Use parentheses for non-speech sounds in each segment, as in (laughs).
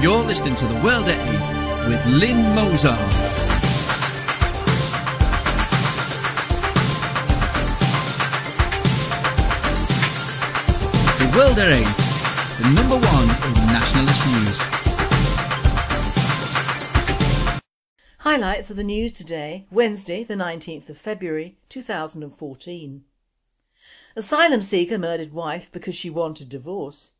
You're listening to The World at 8 with Lynn Mozart. The World at 8, the number one in nationalist news. Highlights of the news today, Wednesday the 19th of February 2014. Asylum seeker murdered wife because she wanted divorce.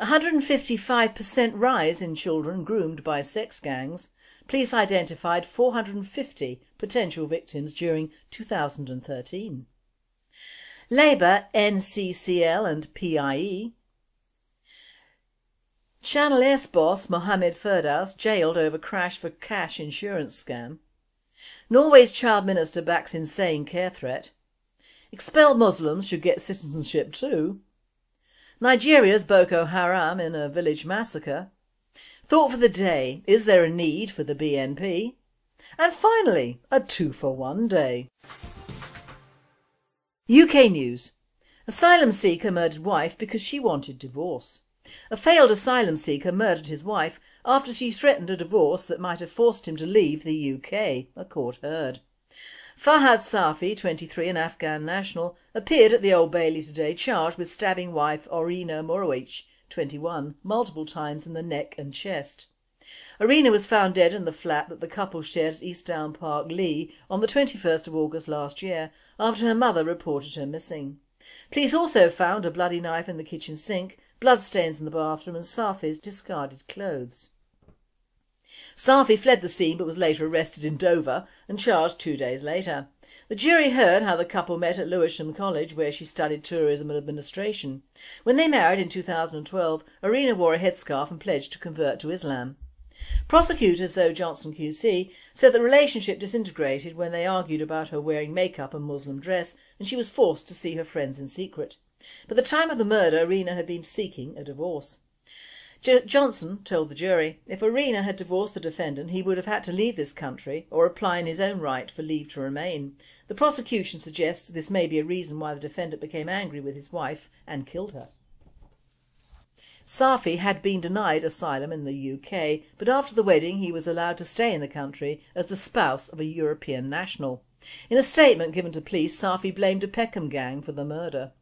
155% rise in children groomed by sex gangs. Police identified 450 potential victims during 2013. Labour, NCCL and PIE. Channel S boss Mohammed Ferdhaus jailed over crash for cash insurance scam. Norway's child minister backs insane care threat. Expelled Muslims should get citizenship too. Nigeria's Boko Haram in a village massacre. Thought for the day, is there a need for the BNP? And finally, a two for one day. UK News Asylum seeker murdered wife because she wanted divorce. A failed asylum seeker murdered his wife after she threatened a divorce that might have forced him to leave the UK, a court heard. Fahad Safi, 23, an Afghan national, appeared at the Old Bailey today charged with stabbing wife Orina Morowich, 21, multiple times in the neck and chest. Orina was found dead in the flat that the couple shared at Eastdown Park, Lee on the 21st of August last year after her mother reported her missing. Police also found a bloody knife in the kitchen sink, bloodstains in the bathroom and Safi's discarded clothes. Safi fled the scene but was later arrested in Dover and charged two days later. The jury heard how the couple met at Lewisham College where she studied tourism and administration. When they married in 2012, Orina wore a headscarf and pledged to convert to Islam. Prosecutor Zoe Johnson QC said the relationship disintegrated when they argued about her wearing makeup and Muslim dress and she was forced to see her friends in secret. By the time of the murder Orina had been seeking a divorce. J Johnson told the jury if Orina had divorced the defendant he would have had to leave this country or apply in his own right for leave to remain. The prosecution suggests this may be a reason why the defendant became angry with his wife and killed her. Safi had been denied asylum in the UK but after the wedding he was allowed to stay in the country as the spouse of a European national. In a statement given to police Safi blamed a Peckham gang for the murder.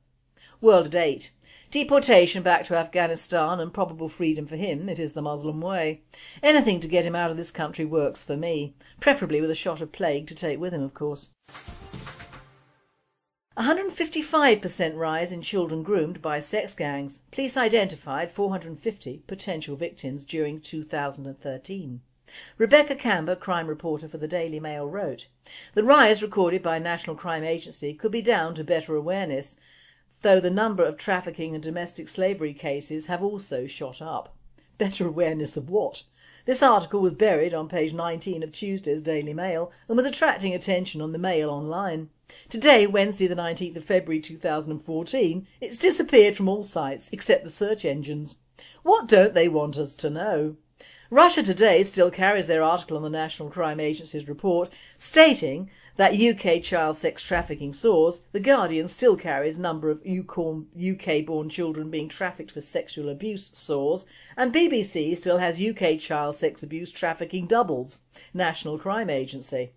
World at 8. Deportation back to Afghanistan and probable freedom for him, it is the Muslim way. Anything to get him out of this country works for me, preferably with a shot of plague to take with him of course. 155% rise in children groomed by sex gangs. Police identified 450 potential victims during 2013. Rebecca Camber, crime reporter for the Daily Mail wrote, The rise recorded by National Crime Agency could be down to better awareness though the number of trafficking and domestic slavery cases have also shot up. Better awareness of what? This article was buried on page 19 of Tuesday's Daily Mail and was attracting attention on the Mail online. Today, Wednesday the 19th of February 2014, it's disappeared from all sites except the search engines. What don't they want us to know? Russia Today still carries their article on the National Crime Agency's report stating that UK child sex trafficking soars, The Guardian still carries number of UK born children being trafficked for sexual abuse soars and BBC still has UK child sex abuse trafficking doubles, National Crime Agency.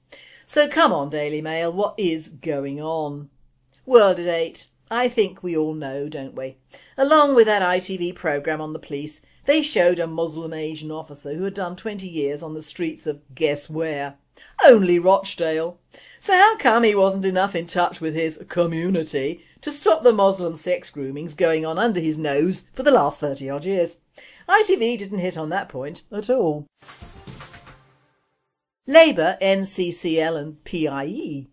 So come on Daily Mail, what is going on? World at 8. I think we all know, don't we? Along with that ITV programme on the police, they showed a Muslim Asian officer who had done 20 years on the streets of guess where? Only Rochdale. So how come he wasn't enough in touch with his community to stop the Muslim sex groomings going on under his nose for the last 30 odd years? ITV didn't hit on that point at all. Labour, NCCL and PIE.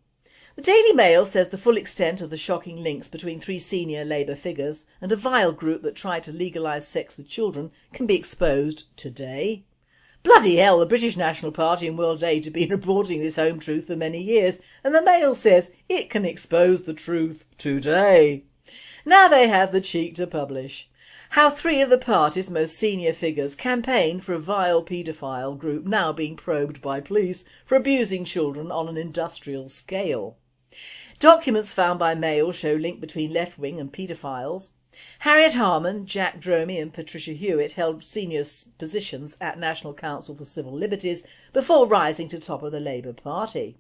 The Daily Mail says the full extent of the shocking links between three senior Labour figures and a vile group that tried to legalise sex with children can be exposed today. Bloody hell, the British National Party and World Aid have been (laughs) reporting this home truth for many years and the Mail says it can expose the truth today. Now they have the cheek to publish. How three of the party's most senior figures campaigned for a vile paedophile group now being probed by police for abusing children on an industrial scale. Documents found by Mail show link between left-wing and paedophiles. Harriet Harman, Jack Dromey and Patricia Hewitt held senior positions at National Council for Civil Liberties before rising to top of the Labour Party.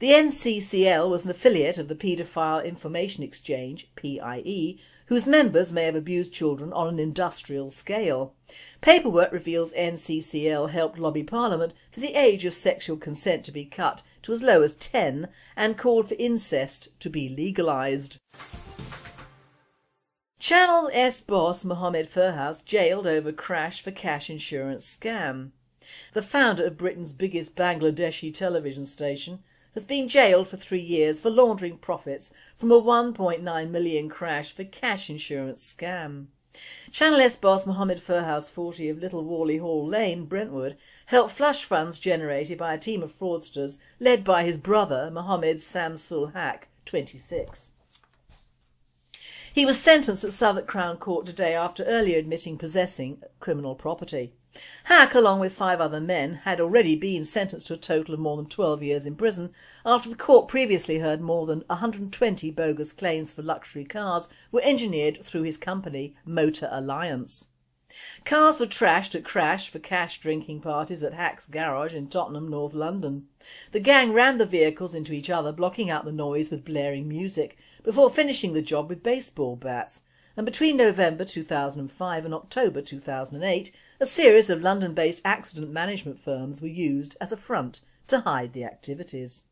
The NCCL was an affiliate of the Paedophile Information Exchange PIE, whose members may have abused children on an industrial scale. Paperwork reveals NCCL helped lobby Parliament for the age of sexual consent to be cut to as low as 10 and called for incest to be legalised. Channel S boss Mohammed Ferdhaus jailed over crash for cash insurance scam. The founder of Britain's biggest Bangladeshi television station has been jailed for three years for laundering profits from a 1.9 million crash for cash insurance scam. Channel S boss Mohammed Ferdhaus 40 of Little Warley Hall Lane, Brentwood, helped flush funds generated by a team of fraudsters led by his brother Mohammed Samsul Haq, 26. He was sentenced at Southwark Crown Court today after earlier admitting possessing criminal property. Hack, along with five other men, had already been sentenced to a total of more than 12 years in prison after the court previously heard more than 120 bogus claims for luxury cars were engineered through his company Motor Alliance. Cars were trashed at Crash for cash drinking parties at Hacks garage in Tottenham, North London. The gang rammed the vehicles into each other blocking out the noise with blaring music before finishing the job with baseball bats and between November 2005 and October 2008 a series of London-based accident management firms were used as a front to hide the activities.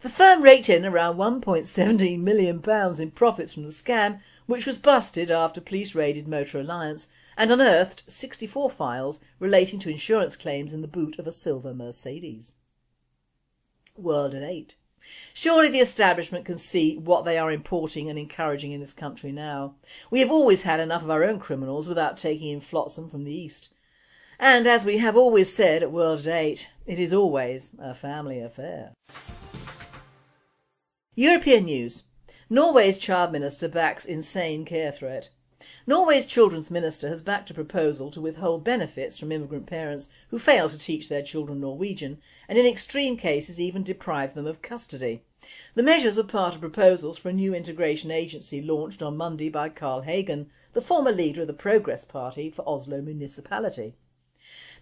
The firm raked in around £1.17 million in profits from the scam which was busted after police raided Motor Alliance and unearthed 64 files relating to insurance claims in the boot of a silver Mercedes. World at 8 Surely the establishment can see what they are importing and encouraging in this country now. We have always had enough of our own criminals without taking in flotsam from the east. And as we have always said at World at 8, it is always a family affair. European news. Norway's child minister backs insane care threat. Norway's children's minister has backed a proposal to withhold benefits from immigrant parents who fail to teach their children Norwegian and in extreme cases even deprive them of custody. The measures were part of proposals for a new integration agency launched on Monday by Carl Hagen, the former leader of the Progress Party for Oslo municipality.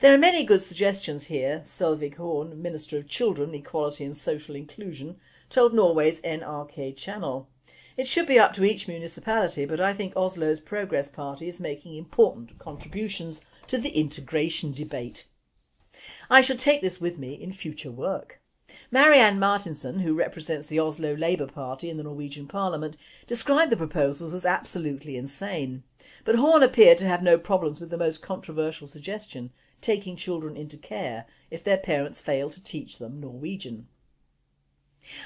There are many good suggestions here, Solveig Horne, Minister of Children, Equality and Social Inclusion, told Norway's NRK channel. It should be up to each municipality but I think Oslo's Progress Party is making important contributions to the integration debate. I shall take this with me in future work. Marianne Marthinsen, who represents the Oslo Labour Party in the Norwegian Parliament, described the proposals as absolutely insane. But Horne appeared to have no problems with the most controversial suggestion, taking children into care if their parents fail to teach them Norwegian.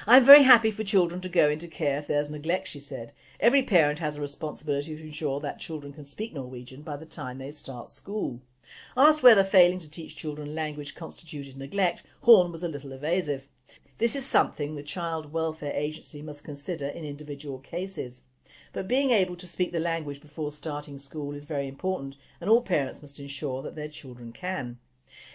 I am very happy for children to go into care if there is neglect, she said. Every parent has a responsibility to ensure that children can speak Norwegian by the time they start school. Asked whether failing to teach children language constituted neglect, Horne was a little evasive. This is something the Child Welfare Agency must consider in individual cases. But being able to speak the language before starting school is very important and all parents must ensure that their children can.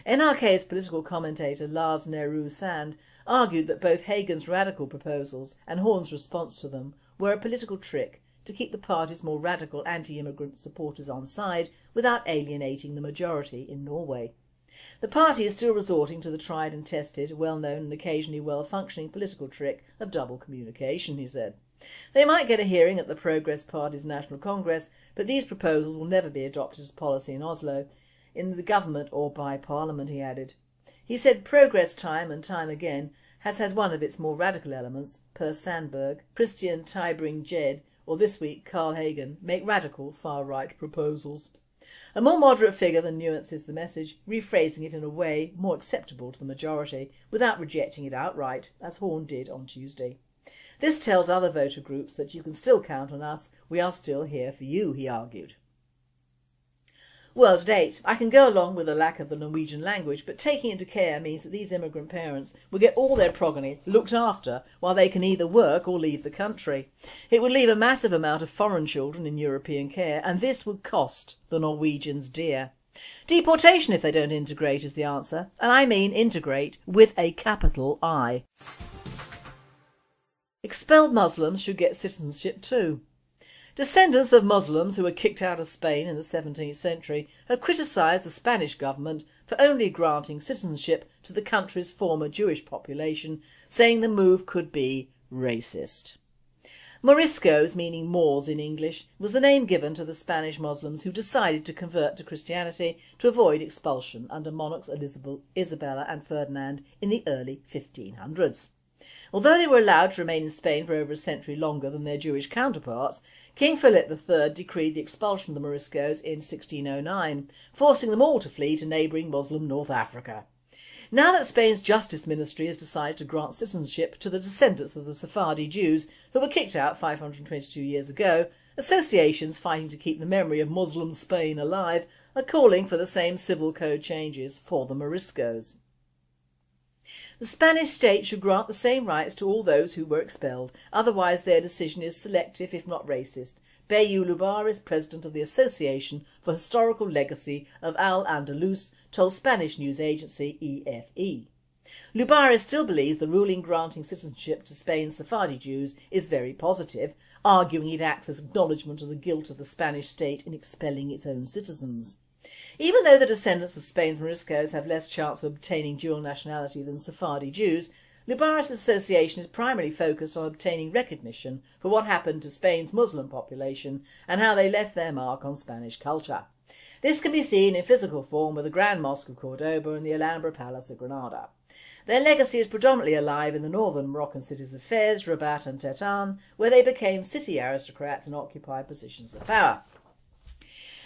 NRK's political commentator Lars Nehru Sand argued that both Hagen's radical proposals and Horne's response to them were a political trick to keep the party's more radical anti-immigrant supporters on side without alienating the majority in Norway. The party is still resorting to the tried and tested, well-known and occasionally well-functioning political trick of double communication, he said. They might get a hearing at the Progress Party's National Congress, but these proposals will never be adopted as policy in Oslo, in the government or by parliament, he added. He said progress time and time again has had one of its more radical elements, per Sandberg, Christian Tybring-Gjedde or this week Carl Hagen, make radical far-right proposals. A more moderate figure than nuances the message, rephrasing it in a way more acceptable to the majority without rejecting it outright, as Horne did on Tuesday. This tells other voter groups that you can still count on us, we are still here for you, he argued. World at 8. I can go along with the lack of the Norwegian language but taking into care means that these immigrant parents will get all their progeny looked after while they can either work or leave the country. It would leave a massive amount of foreign children in European care and this would cost the Norwegians dear. Deportation if they don't integrate is the answer and I mean integrate with a capital I. Expelled Muslims should get citizenship too. Descendants of Muslims who were kicked out of Spain in the 17th century have criticised the Spanish government for only granting citizenship to the country's former Jewish population, saying the move could be racist. Moriscos, meaning Moors in English, was the name given to the Spanish Muslims who decided to convert to Christianity to avoid expulsion under monarchs Isabella and Ferdinand in the early 1500s. Although they were allowed to remain in Spain for over a century longer than their Jewish counterparts, King Philip III decreed the expulsion of the Moriscos in 1609, forcing them all to flee to neighbouring Muslim North Africa. Now that Spain's Justice Ministry has decided to grant citizenship to the descendants of the Sephardi Jews who were kicked out 522 years ago, associations fighting to keep the memory of Muslim Spain alive are calling for the same civil code changes for the Moriscos. The Spanish state should grant the same rights to all those who were expelled, otherwise their decision is selective if not racist. Bayu Lubares, president of the Association for Historical Legacy of Al-Andalus, told Spanish news agency EFE. Lubares still believes the ruling granting citizenship to Spain's Sephardi Jews is very positive, arguing it acts as acknowledgement of the guilt of the Spanish state in expelling its own citizens. Even though the descendants of Spain's Moriscos have less chance of obtaining dual nationality than Sephardi Jews, Lubares' association is primarily focused on obtaining recognition for what happened to Spain's Muslim population and how they left their mark on Spanish culture. This can be seen in physical form with the Grand Mosque of Cordoba and the Alhambra Palace of Granada. Their legacy is predominantly alive in the northern Moroccan cities of Fez, Rabat and Tetuan, where they became city aristocrats and occupied positions of power.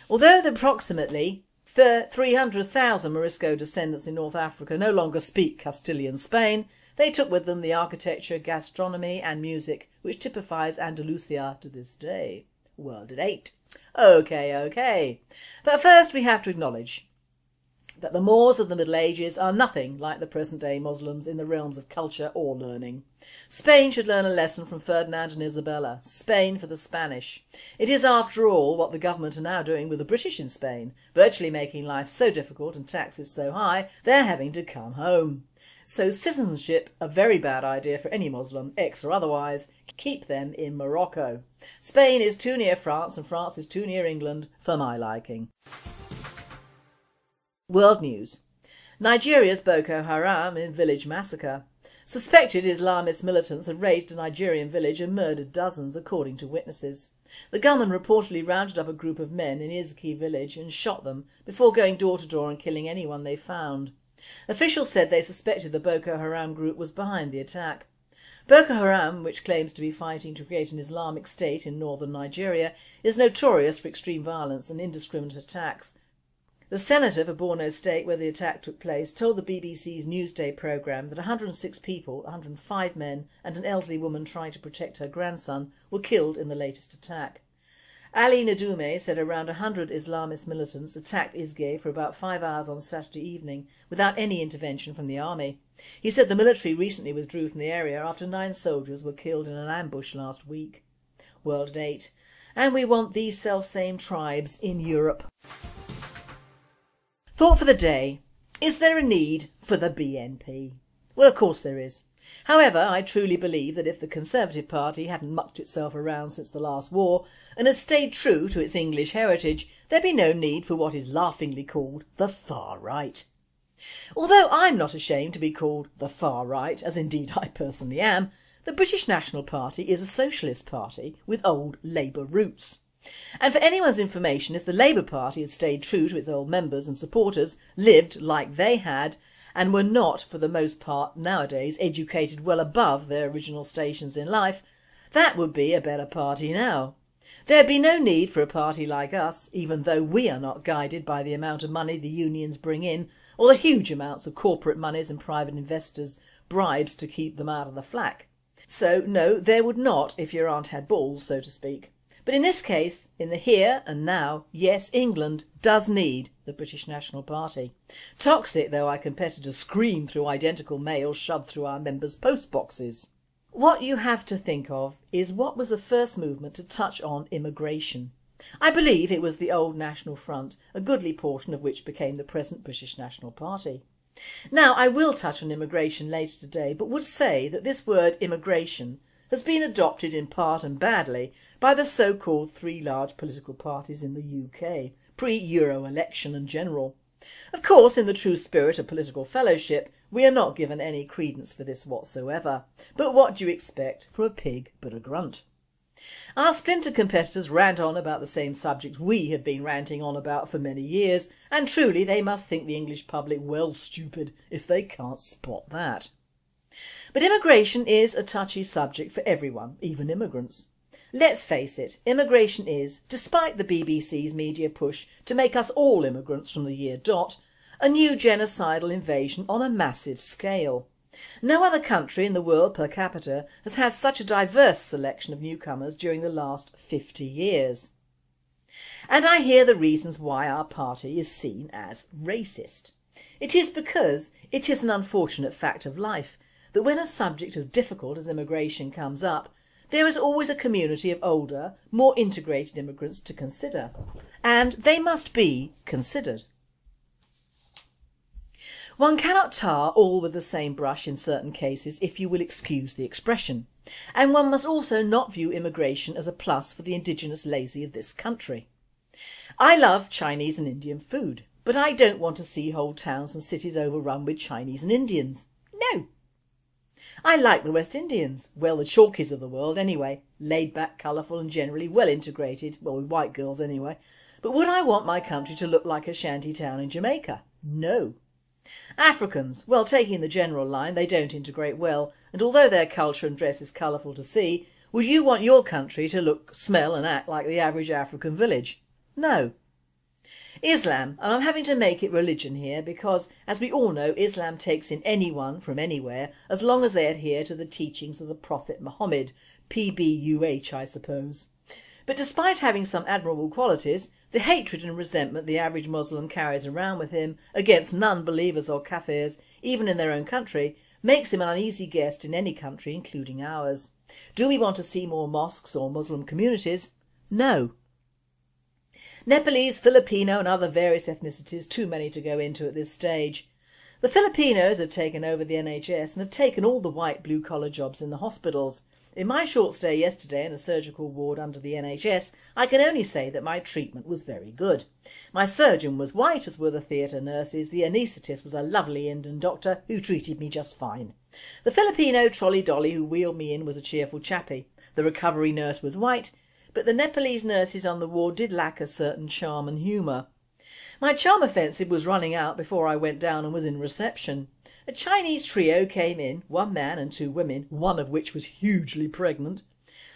Although the approximately 300,000 Morisco descendants in North Africa no longer speak Castilian Spain, they took with them the architecture, gastronomy and music which typifies Andalusia to this day. World at 8. Ok, ok. But first we have to acknowledge that the Moors of the Middle Ages are nothing like the present day Muslims in the realms of culture or learning. Spain should learn a lesson from Ferdinand and Isabella, Spain for the Spanish. It is after all what the government are now doing with the British in Spain, virtually making life so difficult and taxes so high they're having to come home. So citizenship a very bad idea for any Muslim, ex or otherwise, keep them in Morocco. Spain is too near France and France is too near England for my liking. World News Nigeria's Boko Haram in village massacre. Suspected Islamist militants have raided a Nigerian village and murdered dozens according to witnesses. The gunmen reportedly rounded up a group of men in Izge village and shot them before going door to door and killing anyone they found. Officials said they suspected the Boko Haram group was behind the attack. Boko Haram, which claims to be fighting to create an Islamic state in northern Nigeria, is notorious for extreme violence and indiscriminate attacks the senator for Borno State where the attack took place told the BBC's Newsday programme that 106 people, 105 men and an elderly woman trying to protect her grandson were killed in the latest attack. Ali Ndume said around 100 Islamist militants attacked Izge for about five hours on Saturday evening without any intervention from the army. He said the military recently withdrew from the area after nine soldiers were killed in an ambush last week. World at 8. And we want these self-same tribes in Europe. Thought for the day. Is there a need for the BNP? Well of course there is. However, I truly believe that if the Conservative Party hadn't mucked itself around since the last war and had stayed true to its English heritage, there'd be no need for what is laughingly called the far right. Although I'm not ashamed to be called the far right, as indeed I personally am, the British National Party is a socialist party with old Labour roots. And for anyone's information, if the Labour Party had stayed true to its old members and supporters, lived like they had, and were not, for the most part nowadays, educated well above their original stations in life, that would be a better party now. There'd be no need for a party like us, even though we are not guided by the amount of money the unions bring in or the huge amounts of corporate monies and private investors' bribes to keep them out of the flak. So no, there would not if your aunt had balls, so to speak. But in this case, in the here and now, yes England does need the British National Party. Toxic though our competitors scream through identical mail shoved through our members' post boxes. What you have to think of is what was the first movement to touch on immigration. I believe it was the old National Front, a goodly portion of which became the present British National Party. Now I will touch on immigration later today but would say that this word immigration has been adopted in part and badly by the so-called three large political parties in the UK, pre-Euro election and general. Of course in the true spirit of political fellowship we are not given any credence for this whatsoever, but what do you expect from a pig but a grunt? Our splinter competitors rant on about the same subject we have been ranting on about for many years and truly they must think the English public well stupid if they can't spot that. But immigration is a touchy subject for everyone, even immigrants. Let's face it, immigration is, despite the BBC's media push to make us all immigrants from the year dot, a new genocidal invasion on a massive scale. No other country in the world per capita has had such a diverse selection of newcomers during the last 50 years. And I hear the reasons why our party is seen as racist. It is because it is an unfortunate fact of life that when a subject as difficult as immigration comes up there is always a community of older, more integrated immigrants to consider. And they must be considered. One cannot tar all with the same brush in certain cases if you will excuse the expression, and one must also not view immigration as a plus for the indigenous lazy of this country. I love Chinese and Indian food, but I don't want to see whole towns and cities overrun with Chinese and Indians. No, I like the West Indians, well the Chalkies of the world anyway, laid back, colourful and generally well integrated, well with white girls anyway, but would I want my country to look like a shanty town in Jamaica? No. Africans, well taking the general line they don't integrate well and although their culture and dress is colourful to see, would you want your country to look, smell and act like the average African village? No. Islam, and I'm having to make it religion here because as we all know Islam takes in anyone from anywhere as long as they adhere to the teachings of the Prophet Muhammad, PBUH I suppose. But despite having some admirable qualities, the hatred and resentment the average Muslim carries around with him against non-believers or kafirs, even in their own country, makes him an uneasy guest in any country including ours. Do we want to see more mosques or Muslim communities? No. Nepalese, Filipino and other various ethnicities too many to go into at this stage. The Filipinos have taken over the NHS and have taken all the white blue collar jobs in the hospitals. In my short stay yesterday in a surgical ward under the NHS I can only say that my treatment was very good. My surgeon was white as were the theatre nurses, the anaesthetist was a lovely Indian doctor who treated me just fine. The Filipino trolley dolly who wheeled me in was a cheerful chappie. The recovery nurse was white but the Nepalese nurses on the ward did lack a certain charm and humour. My charm offensive was running out before I went down and was in reception. A Chinese trio came in, one man and two women, one of which was hugely pregnant.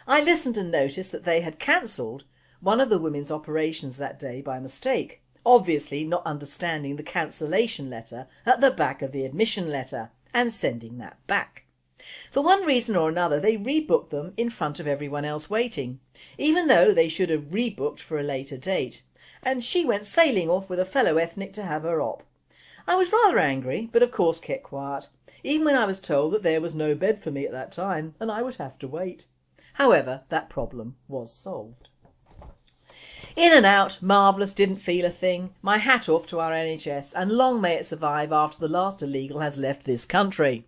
I listened and noticed that they had cancelled one of the women's operations that day by mistake, obviously not understanding the cancellation letter at the back of the admission letter and sending that back. For one reason or another they rebooked them in front of everyone else waiting, even though they should have rebooked for a later date, and she went sailing off with a fellow ethnic to have her op. I was rather angry but of course kept quiet, even when I was told that there was no bed for me at that time and I would have to wait. However, that problem was solved. In and out, marvellous, didn't feel a thing, my hat off to our NHS and long may it survive after the last illegal has left this country.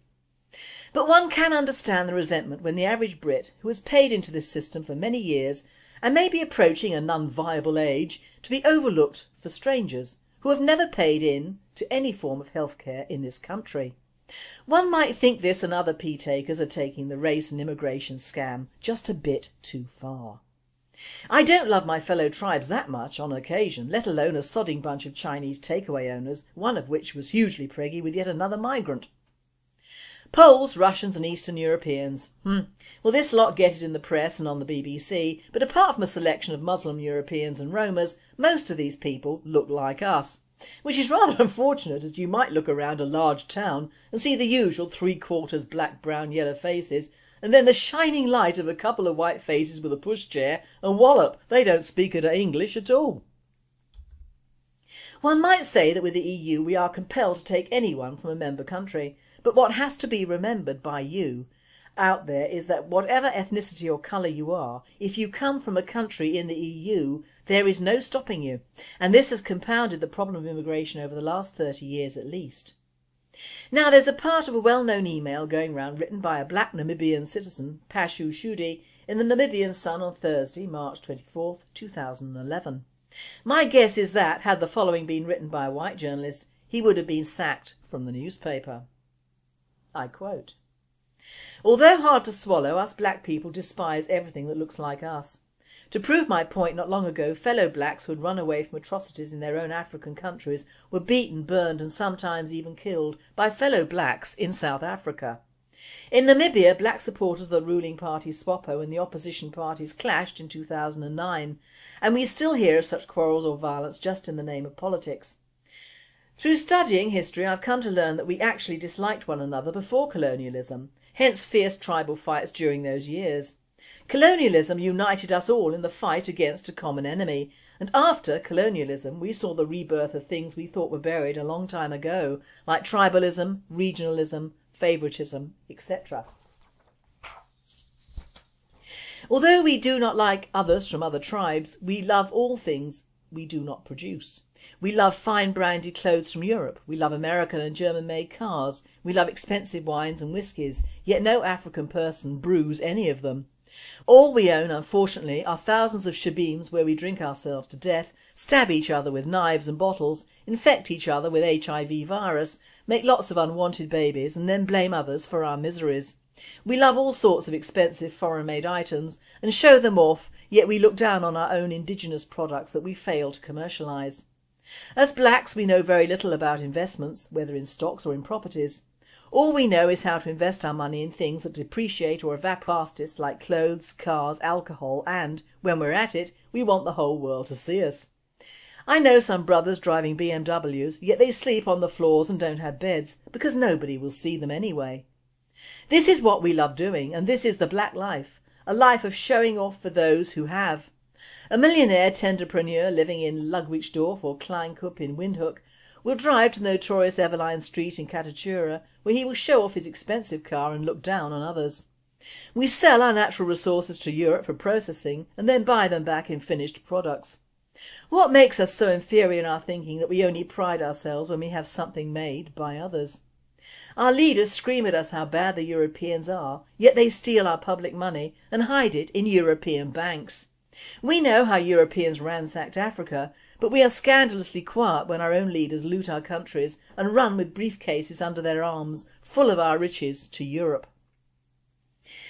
But one can understand the resentment when the average Brit, who has paid into this system for many years and may be approaching a non-viable age, to be overlooked for strangers who have never paid in to any form of healthcare in this country. One might think this and other pee takers are taking the race and immigration scam just a bit too far. I don't love my fellow tribes that much on occasion, let alone a sodding bunch of Chinese takeaway owners, one of which was hugely preggy with yet another migrant. Poles, Russians and Eastern Europeans. Hmm. Well this lot get it in the press and on the BBC but apart from a selection of Muslim Europeans and Romas most of these people look like us. Which is (laughs) rather unfortunate as you might look around a large town and see the usual three quarters black, brown, yellow faces and then the shining light of a couple of white faces with a pushchair and wallop they don't speak English at all. One might say that with the EU we are compelled to take anyone from a member country but what has to be remembered by you out there is that whatever ethnicity or colour you are, if you come from a country in the EU there is no stopping you and this has compounded the problem of immigration over the last 30 years at least. Now there's a part of a well-known email going round written by a black Namibian citizen, Pashu Shudi, in the Namibian Sun on Thursday, March 24, 2011. My guess is that, had the following been written by a white journalist, he would have been sacked from the newspaper. I quote, Although hard to swallow, us black people despise everything that looks like us. To prove my point not long ago fellow blacks who had run away from atrocities in their own African countries were beaten, burned and sometimes even killed by fellow blacks in South Africa. In Namibia black supporters of the ruling party SWAPO and the opposition parties clashed in 2009 and we still hear of such quarrels or violence just in the name of politics. Through studying history I've come to learn that we actually disliked one another before colonialism, hence fierce tribal fights during those years. Colonialism united us all in the fight against a common enemy and after colonialism we saw the rebirth of things we thought were buried a long time ago like tribalism, regionalism, favouritism etc. Although we do not like others from other tribes, we love all things we do not produce. We love fine branded clothes from Europe, we love American and German made cars, we love expensive wines and whiskies, yet no African person brews any of them. All we own unfortunately are thousands of shebeens where we drink ourselves to death, stab each other with knives and bottles, infect each other with HIV virus, make lots of unwanted babies and then blame others for our miseries. We love all sorts of expensive foreign made items and show them off yet we look down on our own indigenous products that we fail to commercialise. As blacks we know very little about investments, whether in stocks or in properties. All we know is how to invest our money in things that depreciate or evaporate fastest like clothes, cars, alcohol and, when we're at it, we want the whole world to see us. I know some brothers driving BMWs yet they sleep on the floors and don't have beds because nobody will see them anyway. This is what we love doing and this is the black life, a life of showing off for those who have. A millionaire tenderpreneur living in Ludwigsdorf or Kleinkop in Windhoek will drive to the notorious Eveline Street in Katutura where he will show off his expensive car and look down on others. We sell our natural resources to Europe for processing and then buy them back in finished products. What makes us so inferior in our thinking that we only pride ourselves when we have something made by others? Our leaders scream at us how bad the Europeans are, yet they steal our public money and hide it in European banks. We know how Europeans ransacked Africa, but we are scandalously quiet when our own leaders loot our countries and run with briefcases under their arms full of our riches to Europe.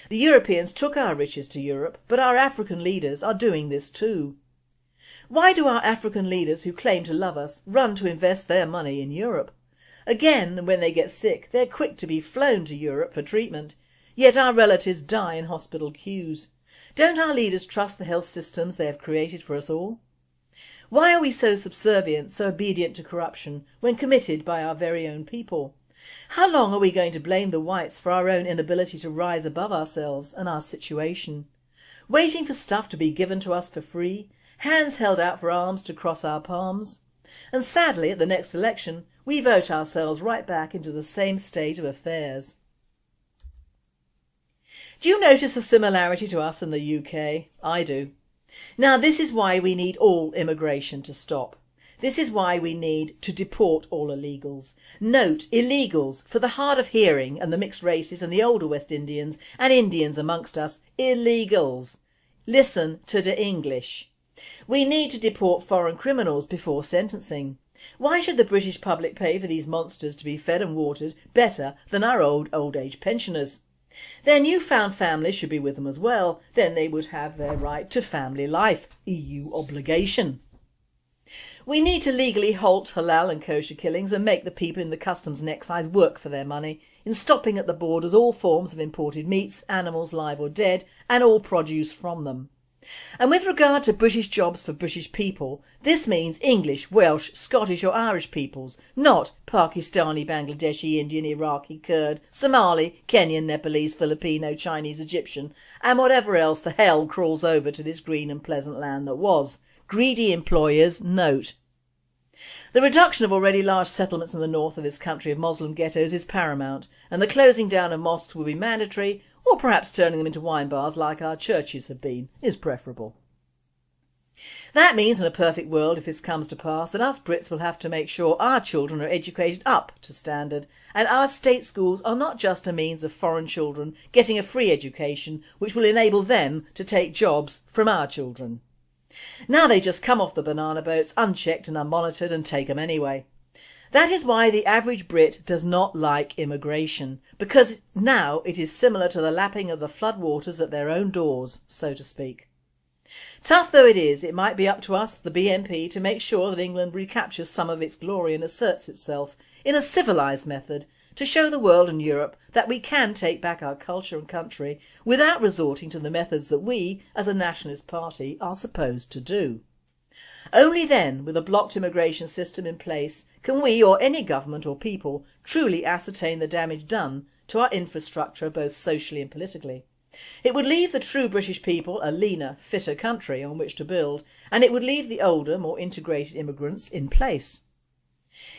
The Europeans took our riches to Europe but our African leaders are doing this too. Why do our African leaders who claim to love us run to invest their money in Europe? Again when they get sick they're quick to be flown to Europe for treatment, yet our relatives die in hospital queues. Don't our leaders trust the health systems they have created for us all? Why are we so subservient, so obedient to corruption when committed by our very own people? How long are we going to blame the whites for our own inability to rise above ourselves and our situation? Waiting for stuff to be given to us for free, hands held out for arms to cross our palms? And sadly at the next election we vote ourselves right back into the same state of affairs. Do you notice a similarity to us in the UK? I do. Now this is why we need all immigration to stop. This is why we need to deport all illegals. Note illegals for the hard of hearing and the mixed races and the older West Indians and Indians amongst us, illegals. Listen to the English. We need to deport foreign criminals before sentencing. Why should the British public pay for these monsters to be fed and watered better than our old old age pensioners? Their newfound family should be with them as well, then they would have their right to family life, EU obligation. We need to legally halt halal and kosher killings and make the people in the customs and excise work for their money in stopping at the borders all forms of imported meats, animals live or dead and all produce from them. And with regard to British jobs for British people, this means English, Welsh, Scottish or Irish peoples, not Pakistani, Bangladeshi, Indian, Iraqi, Kurd, Somali, Kenyan, Nepalese, Filipino, Chinese, Egyptian and whatever else the hell crawls over to this green and pleasant land that was. Greedy employers note. The reduction of already large settlements in the north of this country of Muslim ghettos is paramount and the closing down of mosques will be mandatory or perhaps turning them into wine bars like our churches have been is preferable. That means in a perfect world if this comes to pass that us Brits will have to make sure our children are educated up to standard and our state schools are not just a means of foreign children getting a free education which will enable them to take jobs from our children. Now they just come off the banana boats unchecked and unmonitored and take them anyway. That is why the average Brit does not like immigration because now it is similar to the lapping of the floodwaters at their own doors, so to speak. Tough though it is, it might be up to us, the BNP, to make sure that England recaptures some of its glory and asserts itself in a civilised method to show the world and Europe that we can take back our culture and country without resorting to the methods that we, as a nationalist party, are supposed to do. Only then, with a blocked immigration system in place, can we or any government or people truly ascertain the damage done to our infrastructure both socially and politically. It would leave the true British people a leaner, fitter country on which to build and it would leave the older, more integrated immigrants in place.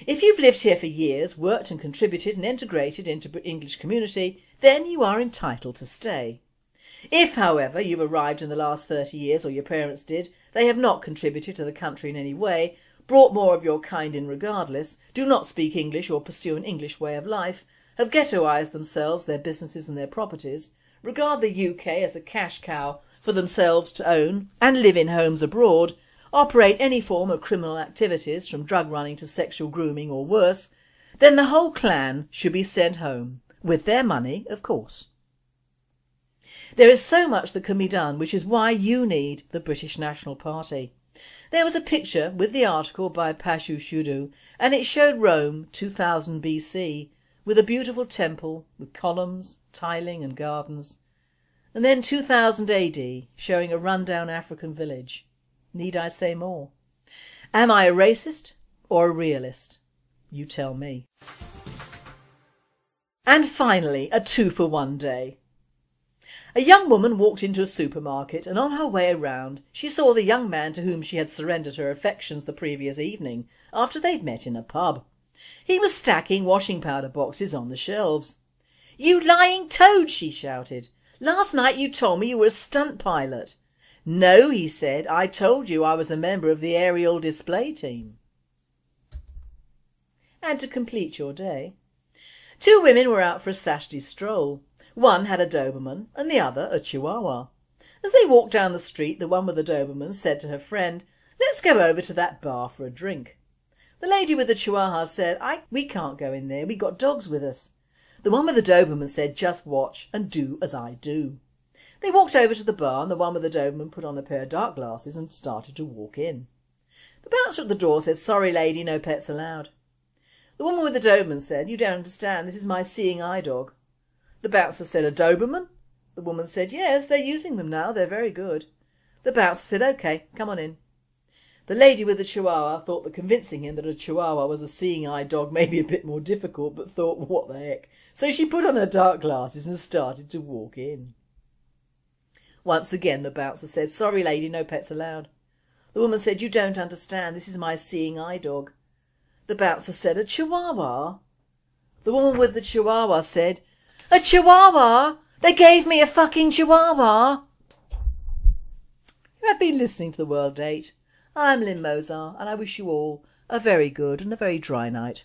If you've lived here for years, worked and contributed and integrated into the English community, then you are entitled to stay. If however you've arrived in the last 30 years or your parents did, they have not contributed to the country in any way, brought more of your kind in regardless, do not speak English or pursue an English way of life, have ghettoised themselves, their businesses and their properties, regard the UK as a cash cow for themselves to own and live in homes abroad, operate any form of criminal activities from drug running to sexual grooming or worse, then the whole clan should be sent home, with their money of course. There is so much that can be done which is why you need the British National Party. There was a picture with the article by Pashu Shudu and it showed Rome 2000 BC with a beautiful temple with columns, tiling and gardens. And then 2000 AD showing a rundown African village. Need I say more? Am I a racist or a realist? You tell me. And finally, a two for one day. A young woman walked into a supermarket and on her way around she saw the young man to whom she had surrendered her affections the previous evening after they'd met in a pub. He was stacking washing powder boxes on the shelves. You lying toad, she shouted. Last night you told me you were a stunt pilot. No, he said, I told you I was a member of the aerial display team. And to complete your day, two women were out for a Saturday stroll. One had a Doberman and the other a Chihuahua. As they walked down the street the one with the Doberman said to her friend, let's go over to that bar for a drink. The lady with the Chihuahua said, I, we can't go in there, we got dogs with us. The one with the Doberman said, just watch and do as I do. They walked over to the bar and the one with the Doberman put on a pair of dark glasses and started to walk in. The bouncer at the door said, sorry lady, no pets allowed. The woman with the Doberman said, you don't understand, this is my seeing eye dog. The bouncer said, a Doberman? The woman said, yes, they're using them now, they're very good. The bouncer said, ok, come on in. The lady with the chihuahua thought that convincing him that a chihuahua was a seeing eye dog may be a bit more difficult but thought what the heck. So she put on her dark glasses and started to walk in. Once again the bouncer said, sorry lady, no pets allowed. The woman said, you don't understand, this is my seeing eye dog. The bouncer said, a chihuahua? The woman with the chihuahua said, a chihuahua? They gave me a fucking chihuahua. You have been listening to the World at 8. I'm Lynn Mozart and I wish you all a very good and a very dry night.